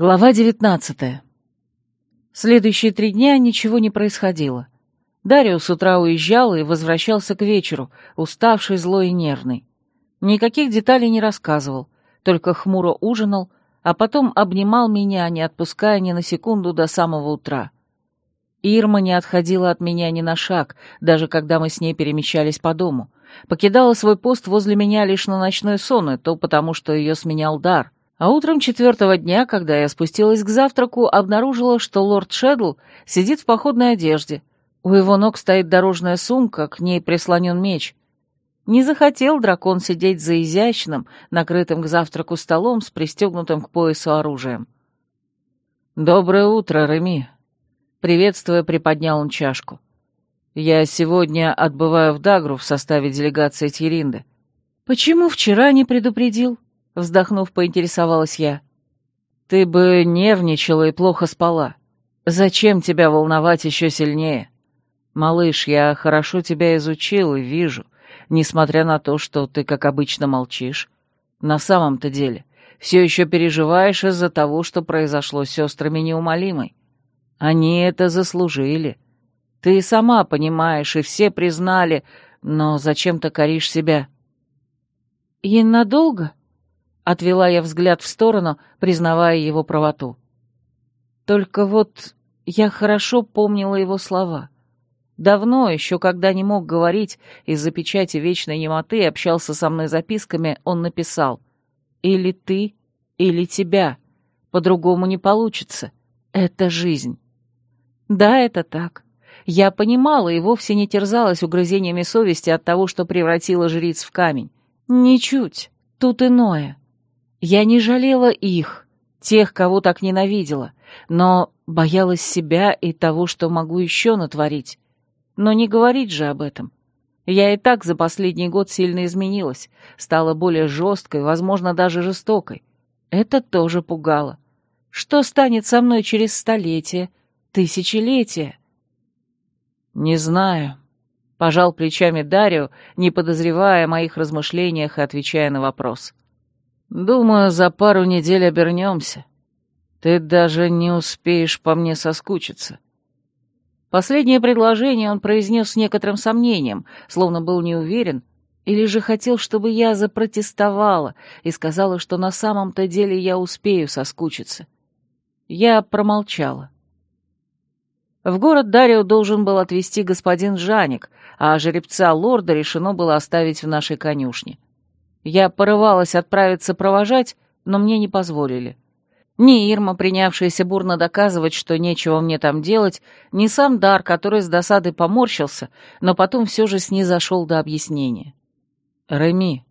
Глава девятнадцатая. Следующие три дня ничего не происходило. Дарио с утра уезжал и возвращался к вечеру, уставший, злой и нервный. Никаких деталей не рассказывал, только хмуро ужинал, а потом обнимал меня, не отпуская ни на секунду до самого утра. Ирма не отходила от меня ни на шаг, даже когда мы с ней перемещались по дому. Покидала свой пост возле меня лишь на ночной сон, и то потому, что ее сменял дар — а утром четвертого дня, когда я спустилась к завтраку, обнаружила, что лорд Шедл сидит в походной одежде. У его ног стоит дорожная сумка, к ней прислонен меч. Не захотел дракон сидеть за изящным, накрытым к завтраку столом с пристегнутым к поясу оружием. «Доброе утро, Реми!» Приветствуя, приподнял он чашку. «Я сегодня отбываю в Дагру в составе делегации Тьеринды. Почему вчера не предупредил?» Вздохнув, поинтересовалась я. «Ты бы нервничала и плохо спала. Зачем тебя волновать еще сильнее? Малыш, я хорошо тебя изучил и вижу, несмотря на то, что ты, как обычно, молчишь. На самом-то деле, все еще переживаешь из-за того, что произошло с сестрами неумолимой. Они это заслужили. Ты сама понимаешь, и все признали, но зачем ты коришь себя?» «И надолго?» Отвела я взгляд в сторону, признавая его правоту. Только вот я хорошо помнила его слова. Давно, еще когда не мог говорить, из-за печати вечной немоты общался со мной записками, он написал «Или ты, или тебя. По-другому не получится. Это жизнь». Да, это так. Я понимала и вовсе не терзалась угрызениями совести от того, что превратила жриц в камень. Ничуть. Тут иное. Я не жалела их, тех, кого так ненавидела, но боялась себя и того, что могу еще натворить. Но не говорить же об этом. Я и так за последний год сильно изменилась, стала более жесткой, возможно, даже жестокой. Это тоже пугало. Что станет со мной через столетия, тысячелетия? Не знаю. Пожал плечами Дарио, не подозревая о моих размышлениях и отвечая на вопрос. — Думаю, за пару недель обернемся. Ты даже не успеешь по мне соскучиться. Последнее предложение он произнес с некоторым сомнением, словно был не уверен, или же хотел, чтобы я запротестовала и сказала, что на самом-то деле я успею соскучиться. Я промолчала. В город Дарио должен был отвезти господин Жаник, а жеребца лорда решено было оставить в нашей конюшне. Я порывалась отправиться провожать, но мне не позволили. Ни Ирма, принявшаяся бурно доказывать, что нечего мне там делать, ни сам Дар, который с досады поморщился, но потом все же снизошел до объяснения. «Реми,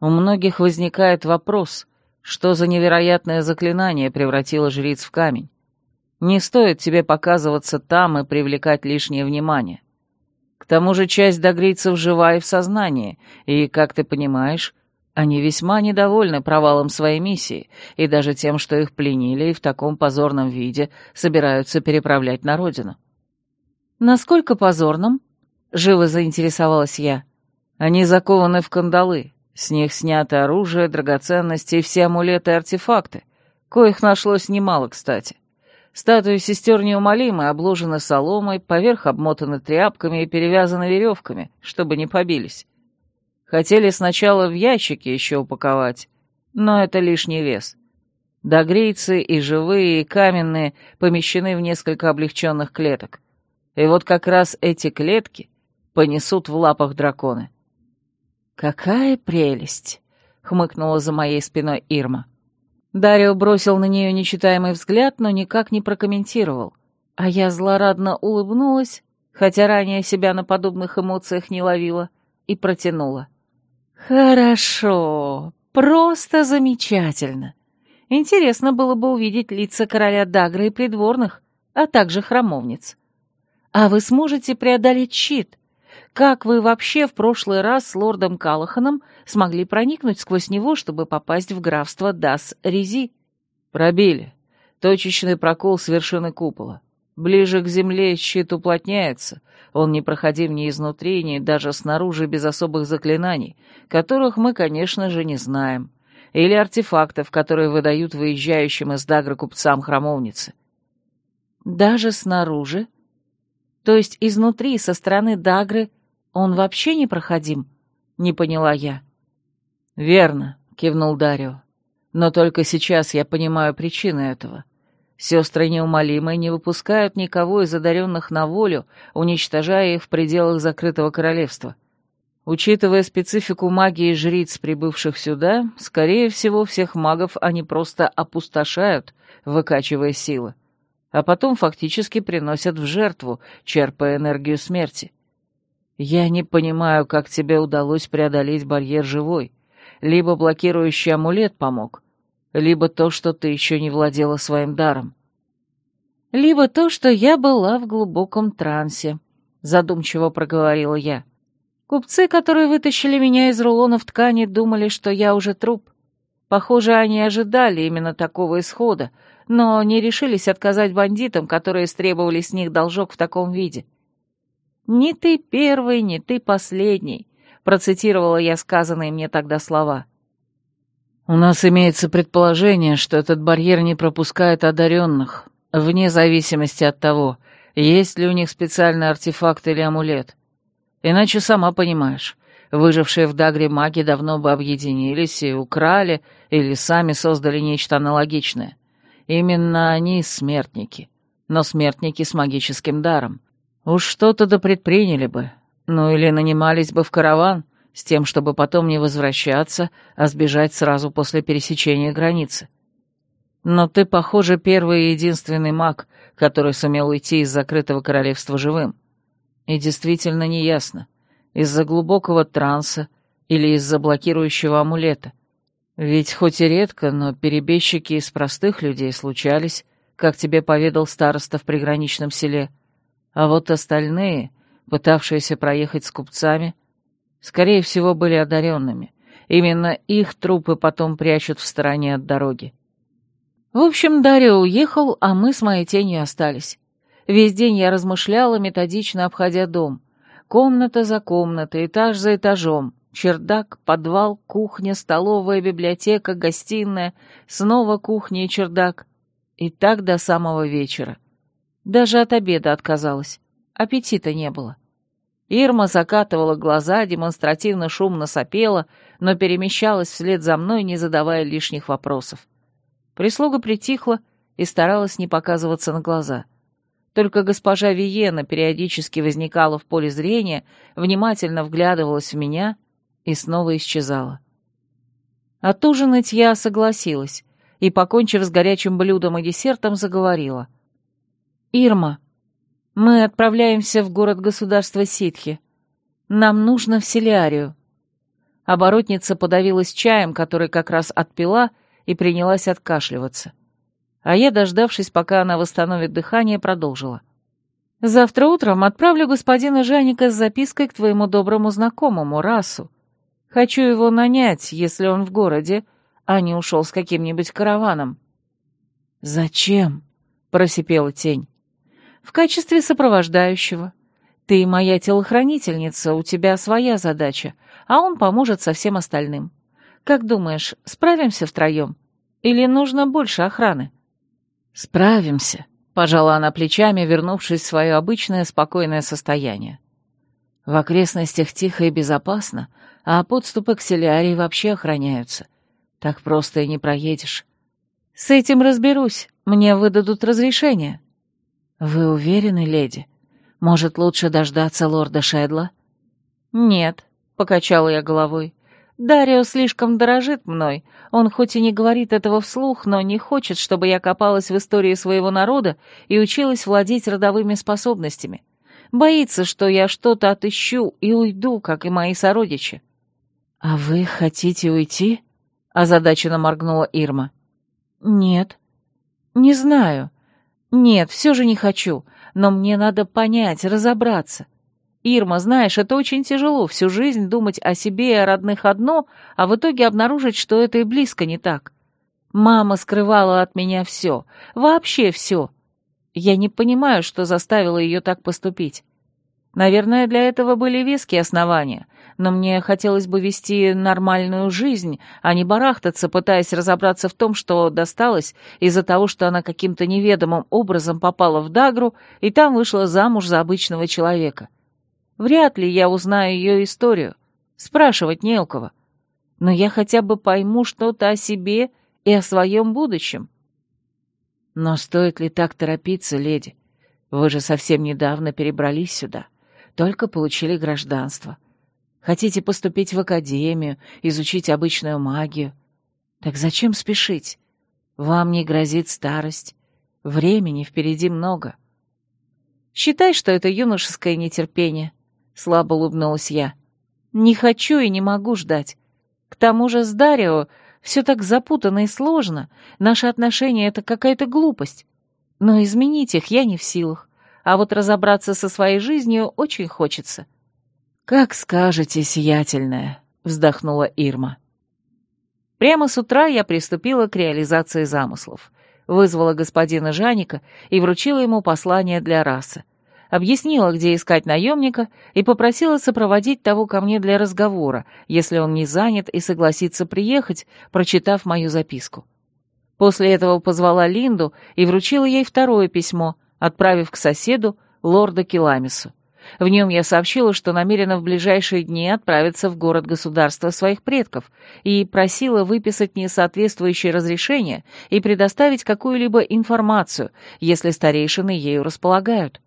у многих возникает вопрос, что за невероятное заклинание превратило жриц в камень. Не стоит тебе показываться там и привлекать лишнее внимание. К тому же часть догрейцев жива и в сознании, и, как ты понимаешь, они весьма недовольны провалом своей миссии и даже тем, что их пленили и в таком позорном виде собираются переправлять на родину. «Насколько позорным?» — живо заинтересовалась я. «Они закованы в кандалы, с них снято оружие, драгоценности и все амулеты и артефакты, коих нашлось немало, кстати». Статуи сестер неумолимы, обложены соломой, поверх обмотаны тряпками и перевязаны веревками, чтобы не побились. Хотели сначала в ящики еще упаковать, но это лишний вес. Догрейцы и живые, и каменные помещены в несколько облегченных клеток. И вот как раз эти клетки понесут в лапах драконы. «Какая прелесть!» — хмыкнула за моей спиной Ирма. Дарио бросил на нее нечитаемый взгляд, но никак не прокомментировал. А я злорадно улыбнулась, хотя ранее себя на подобных эмоциях не ловила, и протянула. «Хорошо, просто замечательно. Интересно было бы увидеть лица короля Дагра и придворных, а также храмовниц. А вы сможете преодолеть щит? Как вы вообще в прошлый раз с лордом Калаханом смогли проникнуть сквозь него, чтобы попасть в графство Дас-Рези?» «Пробили. Точечный прокол с вершины купола. Ближе к земле щит уплотняется, он непроходим ни изнутри, ни даже снаружи без особых заклинаний, которых мы, конечно же, не знаем. или артефактов, которые выдают выезжающим из Дагры купцам храмовницы. Даже снаружи? То есть изнутри, со стороны Дагры, он вообще не проходим? Не поняла я. Верно, кивнул Дарио. Но только сейчас я понимаю причины этого. Сестры неумолимые не выпускают никого из одаренных на волю, уничтожая их в пределах закрытого королевства. Учитывая специфику магии жриц, прибывших сюда, скорее всего, всех магов они просто опустошают, выкачивая силы, а потом фактически приносят в жертву, черпая энергию смерти. Я не понимаю, как тебе удалось преодолеть барьер живой. Либо блокирующий амулет помог, либо то, что ты еще не владела своим даром. Либо то, что я была в глубоком трансе, задумчиво проговорила я. Купцы, которые вытащили меня из рулонов ткани, думали, что я уже труп. Похоже, они ожидали именно такого исхода, но не решились отказать бандитам, которые стребовали с них должок в таком виде. «Не ты первый, не ты последний», — процитировала я сказанные мне тогда слова. У нас имеется предположение, что этот барьер не пропускает одаренных, вне зависимости от того, есть ли у них специальный артефакт или амулет. Иначе сама понимаешь, выжившие в Дагре маги давно бы объединились и украли или сами создали нечто аналогичное. Именно они смертники, но смертники с магическим даром. Уж что-то да предприняли бы, ну или нанимались бы в караван, с тем, чтобы потом не возвращаться, а сбежать сразу после пересечения границы. Но ты, похоже, первый и единственный маг, который сумел уйти из закрытого королевства живым. И действительно неясно, из-за глубокого транса или из-за блокирующего амулета. Ведь хоть и редко, но перебежчики из простых людей случались, как тебе поведал староста в приграничном селе. А вот остальные, пытавшиеся проехать с купцами, Скорее всего, были одаренными. Именно их трупы потом прячут в стороне от дороги. В общем, Дарио уехал, а мы с моей тенью остались. Весь день я размышляла, методично обходя дом. Комната за комнатой, этаж за этажом. Чердак, подвал, кухня, столовая, библиотека, гостиная, снова кухня и чердак. И так до самого вечера. Даже от обеда отказалась. Аппетита не было. — Ирма закатывала глаза, демонстративно шумно сопела, но перемещалась вслед за мной, не задавая лишних вопросов. Прислуга притихла и старалась не показываться на глаза. Только госпожа Виена периодически возникала в поле зрения, внимательно вглядывалась в меня и снова исчезала. Отужинать я согласилась и, покончив с горячим блюдом и десертом, заговорила. «Ирма, мы отправляемся в город-государство Ситхи. Нам нужно в Селиарию». Оборотница подавилась чаем, который как раз отпила, и принялась откашливаться. А я, дождавшись, пока она восстановит дыхание, продолжила. «Завтра утром отправлю господина Жаника с запиской к твоему доброму знакомому, Расу. Хочу его нанять, если он в городе, а не ушел с каким-нибудь караваном». «Зачем?» — просипела тень в качестве сопровождающего. Ты моя телохранительница, у тебя своя задача, а он поможет со всем остальным. Как думаешь, справимся втроем? Или нужно больше охраны?» «Справимся», — пожала она плечами, вернувшись в свое обычное спокойное состояние. «В окрестностях тихо и безопасно, а подступы к селярии вообще охраняются. Так просто и не проедешь». «С этим разберусь, мне выдадут разрешение». «Вы уверены, леди? Может, лучше дождаться лорда Шедла?» «Нет», — покачала я головой. «Дарио слишком дорожит мной. Он хоть и не говорит этого вслух, но не хочет, чтобы я копалась в истории своего народа и училась владеть родовыми способностями. Боится, что я что-то отыщу и уйду, как и мои сородичи». «А вы хотите уйти?» — озадаченно моргнула Ирма. «Нет». «Не знаю. «Нет, все же не хочу, но мне надо понять, разобраться. Ирма, знаешь, это очень тяжело, всю жизнь думать о себе и о родных одно, а в итоге обнаружить, что это и близко не так. Мама скрывала от меня все, вообще все. Я не понимаю, что заставило ее так поступить. Наверное, для этого были веские основания, но мне хотелось бы вести нормальную жизнь, а не барахтаться, пытаясь разобраться в том, что досталось из-за того, что она каким-то неведомым образом попала в Дагру и там вышла замуж за обычного человека. Вряд ли я узнаю ее историю. Спрашивать не у кого. Но я хотя бы пойму что-то о себе и о своем будущем. Но стоит ли так торопиться, леди? Вы же совсем недавно перебрались сюда. Только получили гражданство. Хотите поступить в академию, изучить обычную магию. Так зачем спешить? Вам не грозит старость. Времени впереди много. Считай, что это юношеское нетерпение. Слабо улыбнулась я. Не хочу и не могу ждать. К тому же с Дарио все так запутанно и сложно. Наши отношения — это какая-то глупость. Но изменить их я не в силах. А вот разобраться со своей жизнью очень хочется. «Как скажете, сиятельная», — вздохнула Ирма. Прямо с утра я приступила к реализации замыслов. Вызвала господина Жаника и вручила ему послание для расы объяснила, где искать наемника, и попросила сопроводить того ко мне для разговора, если он не занят и согласится приехать, прочитав мою записку. После этого позвала Линду и вручила ей второе письмо, отправив к соседу, лорда Киламису. В нем я сообщила, что намерена в ближайшие дни отправиться в город-государства своих предков и просила выписать несоответствующее разрешение и предоставить какую-либо информацию, если старейшины ею располагают.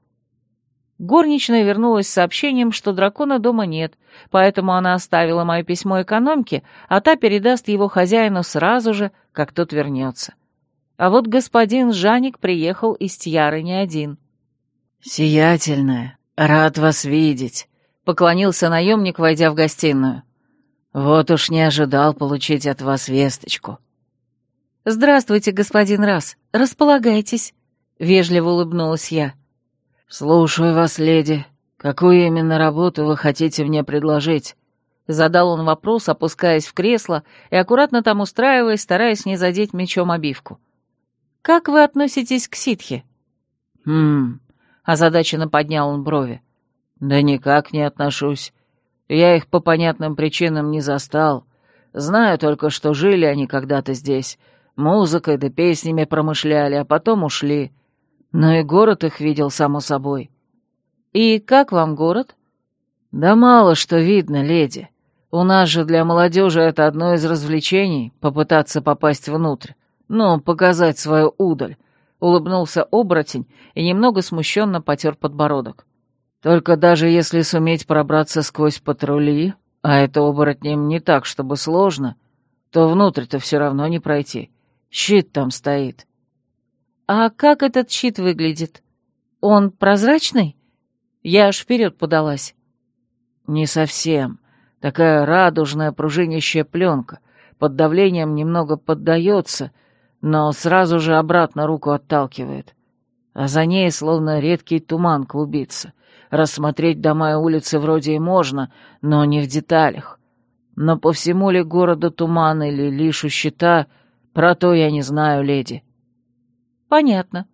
Горничная вернулась с сообщением, что дракона дома нет, поэтому она оставила мое письмо экономке, а та передаст его хозяину сразу же, как тот вернется. А вот господин Жаник приехал из Тьяры не один. «Сиятельная, рад вас видеть», — поклонился наемник, войдя в гостиную. «Вот уж не ожидал получить от вас весточку». «Здравствуйте, господин Раз, располагайтесь», — вежливо улыбнулась я. «Слушаю вас, леди. Какую именно работу вы хотите мне предложить?» Задал он вопрос, опускаясь в кресло и аккуратно там устраиваясь, стараясь не задеть мечом обивку. «Как вы относитесь к ситхе?» «Хм...» — озадаченно поднял он брови. «Да никак не отношусь. Я их по понятным причинам не застал. Знаю только, что жили они когда-то здесь. Музыкой да песнями промышляли, а потом ушли. Но и город их видел, само собой. И как вам город? Да мало что видно, леди. У нас же для молодежи это одно из развлечений — попытаться попасть внутрь. Ну, показать свою удаль. Улыбнулся оборотень и немного смущенно потер подбородок. Только даже если суметь пробраться сквозь патрули, а это оборотнем не так, чтобы сложно, то внутрь-то все равно не пройти. Щит там стоит. «А как этот щит выглядит? Он прозрачный?» Я аж вперед подалась. «Не совсем. Такая радужная пружинящая пленка. Под давлением немного поддается, но сразу же обратно руку отталкивает. А за ней словно редкий туман клубится. Рассмотреть дома и улицы вроде и можно, но не в деталях. Но по всему ли городу туман или лишь у щита, про то я не знаю, леди». «Понятно.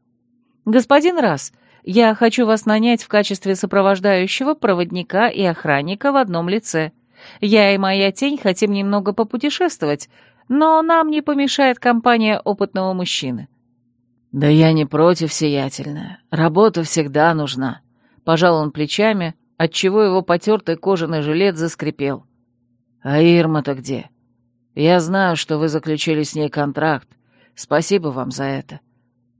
Господин Раз, я хочу вас нанять в качестве сопровождающего, проводника и охранника в одном лице. Я и моя тень хотим немного попутешествовать, но нам не помешает компания опытного мужчины». «Да я не против, сиятельная. Работа всегда нужна», — пожал он плечами, отчего его потертый кожаный жилет заскрипел. «А Ирма-то где? Я знаю, что вы заключили с ней контракт. Спасибо вам за это.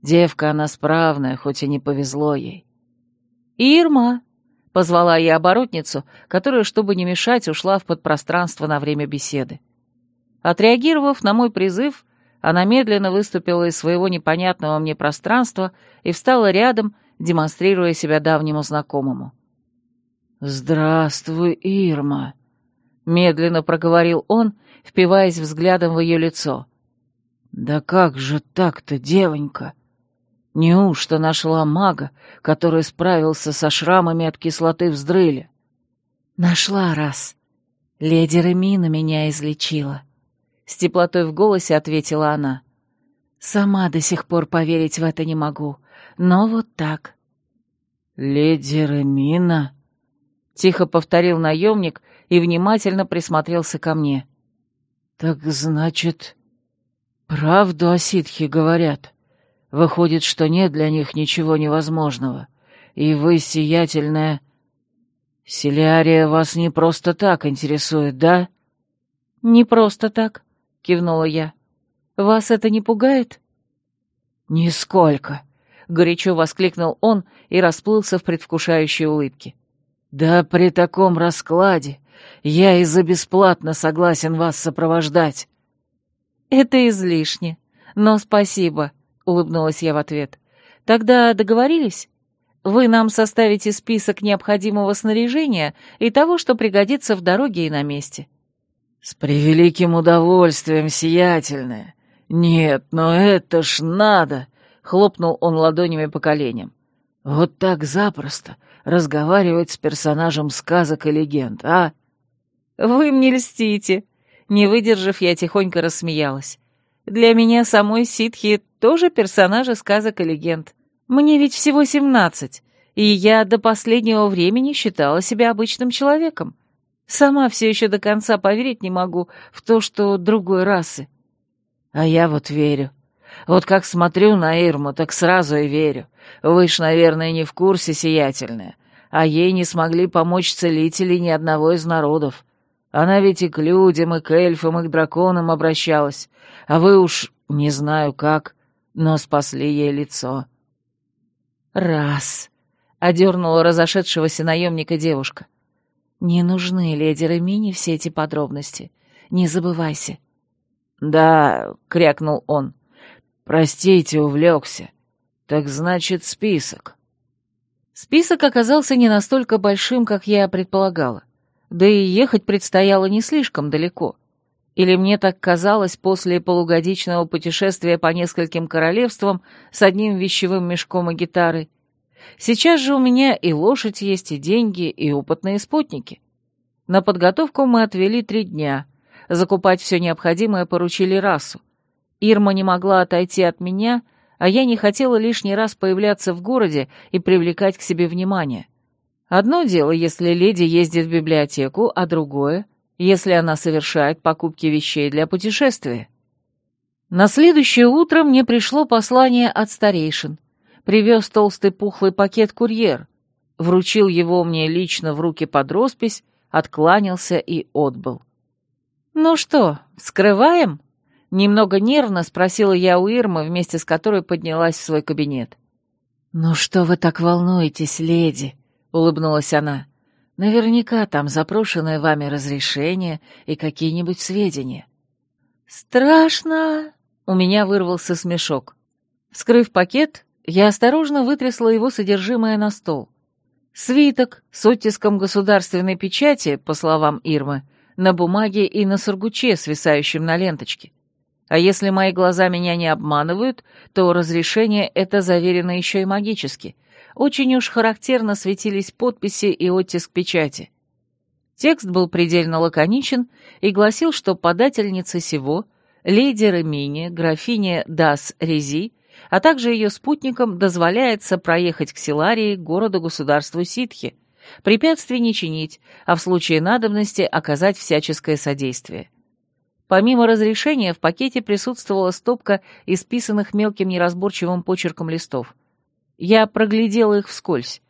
Девка она справная, хоть и не повезло ей. «Ирма!» — позвала я оборотницу, которая, чтобы не мешать, ушла в подпространство на время беседы. Отреагировав на мой призыв, она медленно выступила из своего непонятного мне пространства и встала рядом, демонстрируя себя давнему знакомому. «Здравствуй, Ирма!» — медленно проговорил он, впиваясь взглядом в ее лицо. «Да как же так-то, девонька? Неужто нашла мага, который справился со шрамами от кислоты вздрыли? Нашла раз. Леди Ремина меня излечила. С теплотой в голосе ответила она. Сама до сих пор поверить в это не могу, но вот так. Леди Ремина? Тихо повторил наемник и внимательно присмотрелся ко мне. «Так значит, правду о ситхе говорят. Выходит, что нет для них ничего невозможного, и вы, сиятельная... Селиария вас не просто так интересует, да?» «Не просто так», — кивнула я. «Вас это не пугает?» «Нисколько», — горячо воскликнул он и расплылся в предвкушающей улыбке. «Да при таком раскладе я и за бесплатно согласен вас сопровождать». «Это излишне, но спасибо», — улыбнулась я в ответ. «Тогда договорились? Вы нам составите список необходимого снаряжения и того, что пригодится в дороге и на месте». «С превеликим удовольствием, сиятельное. Нет, но это ж надо!» Хлопнул он ладонями по коленям. «Вот так запросто разговаривать с персонажем сказок и легенд, а?» «Вы мне льстите!» Не выдержав, я тихонько рассмеялась. «Для меня самой ситхи тоже персонажи сказок и легенд. Мне ведь всего семнадцать, и я до последнего времени считала себя обычным человеком. Сама все еще до конца поверить не могу в то, что другой расы». «А я вот верю. Вот как смотрю на Ирму, так сразу и верю. Вы ж, наверное, не в курсе, сиятельная. А ей не смогли помочь целители ни одного из народов. Она ведь и к людям, и к эльфам, и к драконам обращалась. А вы уж, не знаю как, но спасли ей лицо. «Раз», — одернула разошедшегося наемника девушка. «Не нужны леди Ремини все эти подробности. Не забывайся». «Да», — крякнул он, «Простите, увлекся. Так значит, список». Список оказался не настолько большим, как я предполагала. Да и ехать предстояло не слишком далеко. Или мне так казалось после полугодичного путешествия по нескольким королевствам с одним вещевым мешком и гитарой. Сейчас же у меня и лошадь есть, и деньги, и опытные спутники. На подготовку мы отвели три дня. Закупать все необходимое поручили расу. Ирма не могла отойти от меня, а я не хотела лишний раз появляться в городе и привлекать к себе внимание. Одно дело, если леди ездит в библиотеку, а другое, если она совершает покупки вещей для путешествия. На следующее утро мне пришло послание от старейшин. Привез толстый пухлый пакет курьер, вручил его мне лично в руки под роспись, откланялся и отбыл. «Ну что, скрываем?» Немного нервно спросила я у Ирмы, вместе с которой поднялась в свой кабинет. «Ну что вы так волнуетесь, леди?» — улыбнулась она. «Наверняка там запрошенное вами разрешение и какие-нибудь сведения». «Страшно!» — у меня вырвался смешок. Вскрыв пакет, я осторожно вытрясла его содержимое на стол. Свиток с оттиском государственной печати, по словам Ирмы, на бумаге и на сургуче, свисающем на ленточке. А если мои глаза меня не обманывают, то разрешение это заверено еще и магически. Очень уж характерно светились подписи и оттиск печати. Текст был предельно лаконичен и гласил, что подательница сего, леди Ремини, графиня Дас Рези, а также ее спутникам дозволяется проехать к Силарии, городу-государству Ситхи, препятствий не чинить, а в случае надобности оказать всяческое содействие. Помимо разрешения в пакете присутствовала стопка исписанных мелким неразборчивым почерком листов. Я проглядела их вскользь.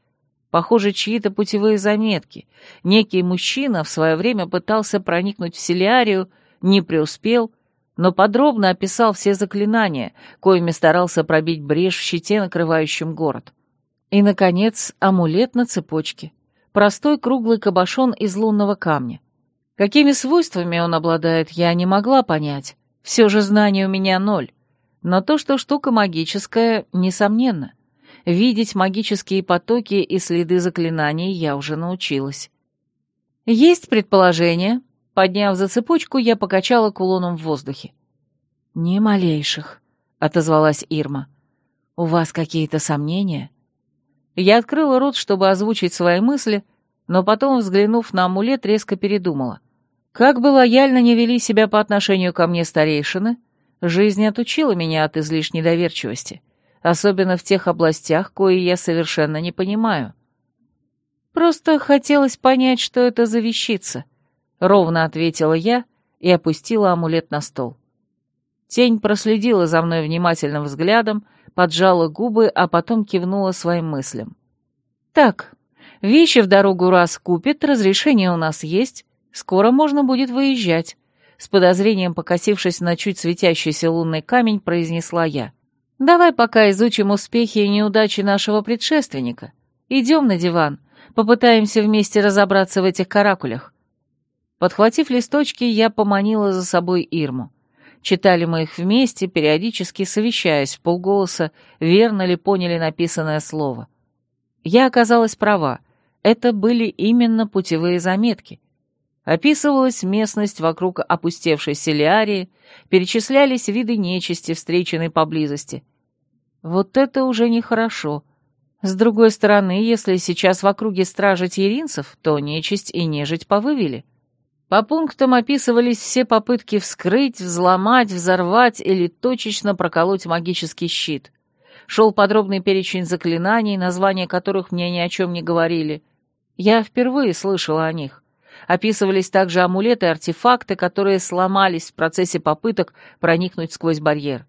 Похоже, чьи-то путевые заметки. Некий мужчина в свое время пытался проникнуть в Селиарию, не преуспел, но подробно описал все заклинания, коими старался пробить брешь в щите, накрывающем город. И, наконец, амулет на цепочке. Простой круглый кабошон из лунного камня. Какими свойствами он обладает, я не могла понять. Все же знаний у меня ноль. Но то, что штука магическая, несомненно. Видеть магические потоки и следы заклинаний я уже научилась. Есть предположение. Подняв за цепочку, я покачала кулоном в воздухе. «Ни малейших», — отозвалась Ирма. «У вас какие-то сомнения?» Я открыла рот, чтобы озвучить свои мысли, но потом, взглянув на амулет, резко передумала. Как бы лояльно не вели себя по отношению ко мне старейшины, жизнь отучила меня от излишней доверчивости, особенно в тех областях, кои я совершенно не понимаю. Просто хотелось понять, что это за вещица, — ровно ответила я и опустила амулет на стол. Тень проследила за мной внимательным взглядом, поджала губы, а потом кивнула своим мыслям. «Так, вещи в дорогу раз купит, разрешение у нас есть, скоро можно будет выезжать», — с подозрением покосившись на чуть светящийся лунный камень, произнесла я. «Давай пока изучим успехи и неудачи нашего предшественника. Идем на диван, попытаемся вместе разобраться в этих каракулях». Подхватив листочки, я поманила за собой Ирму. Читали мы их вместе, периодически совещаясь полголоса, верно ли поняли написанное слово. Я оказалась права. Это были именно путевые заметки. Описывалась местность вокруг опустевшей селиарии, перечислялись виды нечисти, встреченной поблизости. Вот это уже нехорошо. С другой стороны, если сейчас в округе стражи тьеринцев, то нечисть и нежить повывели. По пунктам описывались все попытки вскрыть, взломать, взорвать или точечно проколоть магический щит. Шел подробный перечень заклинаний, названия которых мне ни о чем не говорили. Я впервые слышала о них. Описывались также амулеты и артефакты, которые сломались в процессе попыток проникнуть сквозь барьер.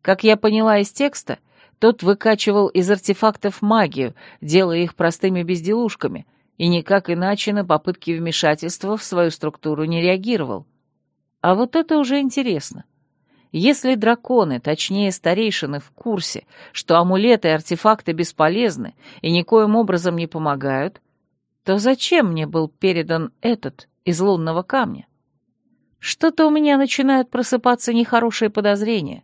Как я поняла из текста, тот выкачивал из артефактов магию, делая их простыми безделушками — и никак иначе на попытки вмешательства в свою структуру не реагировал. А вот это уже интересно. Если драконы, точнее старейшины, в курсе, что амулеты и артефакты бесполезны и никоим образом не помогают, то зачем мне был передан этот из лунного камня? Что-то у меня начинают просыпаться нехорошие подозрения.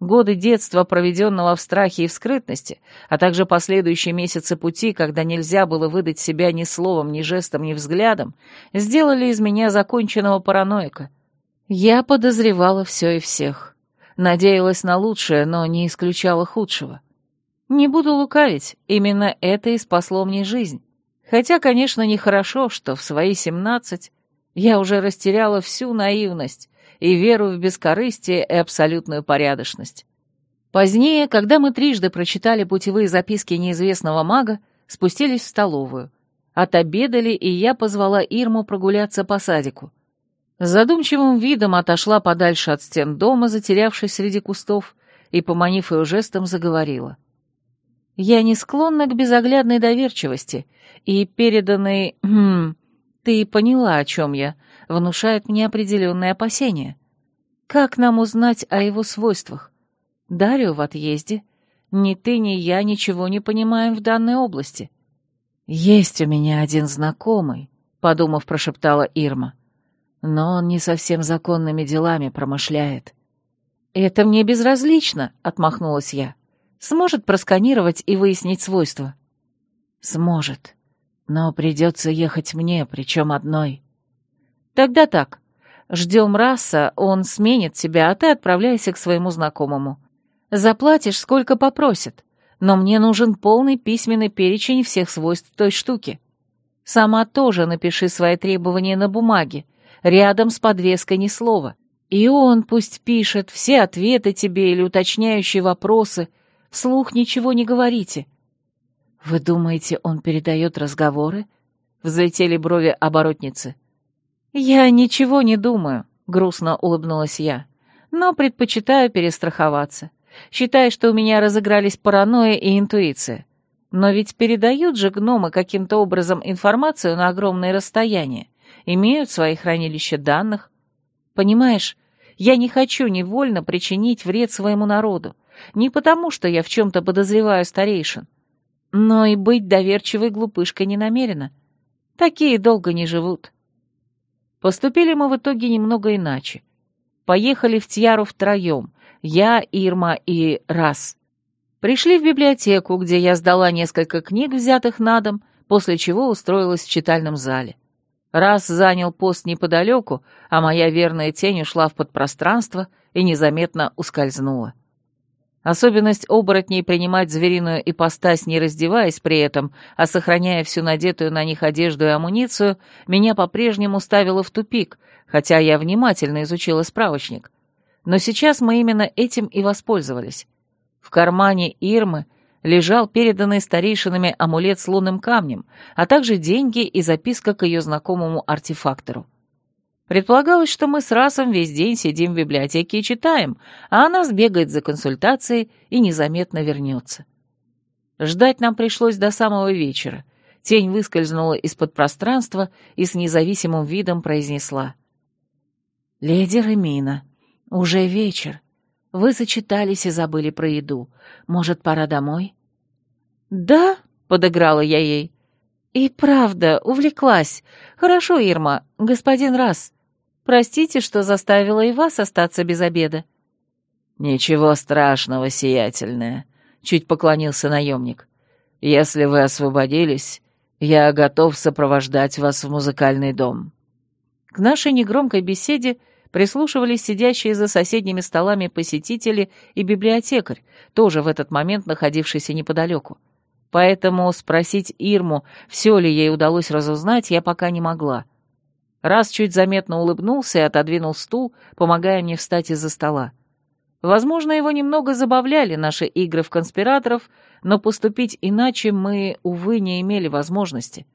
Годы детства, проведенного в страхе и в скрытности, а также последующие месяцы пути, когда нельзя было выдать себя ни словом, ни жестом, ни взглядом, сделали из меня законченного параноика. Я подозревала все и всех. Надеялась на лучшее, но не исключала худшего. Не буду лукавить, именно это и спасло мне жизнь. Хотя, конечно, нехорошо, что в свои семнадцать я уже растеряла всю наивность, и веру в бескорыстие и абсолютную порядочность. Позднее, когда мы трижды прочитали путевые записки неизвестного мага, спустились в столовую. Отобедали, и я позвала Ирму прогуляться по садику. Задумчивым видом отошла подальше от стен дома, затерявшись среди кустов, и, поманив ее жестом, заговорила. «Я не склонна к безоглядной доверчивости, и переданный... Хм, ты поняла, о чем я, внушает мне определенные опасения. Как нам узнать о его свойствах? Дарио в отъезде. Ни ты, ни я ничего не понимаем в данной области. «Есть у меня один знакомый», — подумав, прошептала Ирма. «Но он не совсем законными делами промышляет». «Это мне безразлично», — отмахнулась я. «Сможет просканировать и выяснить свойства?» «Сможет. Но придется ехать мне, причем одной». Тогда так. Ждем раса, он сменит тебя, а ты отправляйся к своему знакомому. Заплатишь, сколько попросит, но мне нужен полный письменный перечень всех свойств той штуки. Сама тоже напиши свои требования на бумаге, рядом с подвеской ни слова. И он пусть пишет все ответы тебе или уточняющие вопросы, вслух ничего не говорите. Вы думаете, он передает разговоры? Взлетели брови оборотницы. «Я ничего не думаю», — грустно улыбнулась я, «но предпочитаю перестраховаться. Считай, что у меня разыгрались паранойя и интуиция. Но ведь передают же гномы каким-то образом информацию на огромные расстояния, имеют свои хранилища данных. Понимаешь, я не хочу невольно причинить вред своему народу, не потому, что я в чем-то подозреваю старейшин, но и быть доверчивой глупышкой не намерена. Такие долго не живут». Поступили мы в итоге немного иначе. Поехали в Тьяру втроем, я, Ирма и Раз. Пришли в библиотеку, где я сдала несколько книг, взятых на дом, после чего устроилась в читальном зале. Раз занял пост неподалеку, а моя верная тень ушла в подпространство и незаметно ускользнула. Особенность оборотней принимать звериную ипостась, не раздеваясь при этом, а сохраняя всю надетую на них одежду и амуницию, меня по-прежнему ставила в тупик, хотя я внимательно изучила справочник. Но сейчас мы именно этим и воспользовались. В кармане Ирмы лежал переданный старейшинами амулет с лунным камнем, а также деньги и записка к ее знакомому артефактору. Предполагалось, что мы с Расом весь день сидим в библиотеке и читаем, а она сбегает за консультацией и незаметно вернется. Ждать нам пришлось до самого вечера. Тень выскользнула из-под пространства и с независимым видом произнесла. «Леди Ремина, уже вечер. Вы зачитались и забыли про еду. Может, пора домой?» «Да», — подыграла я ей. «И правда, увлеклась. Хорошо, Ирма, господин Раз. Простите, что заставила и вас остаться без обеда». «Ничего страшного, сиятельная», — чуть поклонился наемник. «Если вы освободились, я готов сопровождать вас в музыкальный дом». К нашей негромкой беседе прислушивались сидящие за соседними столами посетители и библиотекарь, тоже в этот момент находившийся неподалеку. Поэтому спросить Ирму, все ли ей удалось разузнать, я пока не могла. Раз чуть заметно улыбнулся и отодвинул стул, помогая мне встать из-за стола. Возможно, его немного забавляли наши игры в конспираторов, но поступить иначе мы, увы, не имели возможности.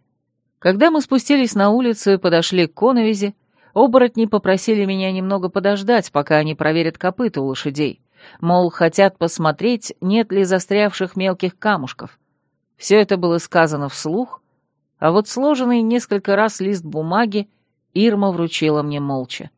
Когда мы спустились на улицу и подошли к коновизе, Оборотни попросили меня немного подождать, пока они проверят копыта у лошадей. Мол, хотят посмотреть, нет ли застрявших мелких камушков. Все это было сказано вслух, а вот сложенный несколько раз лист бумаги Ирма вручила мне молча.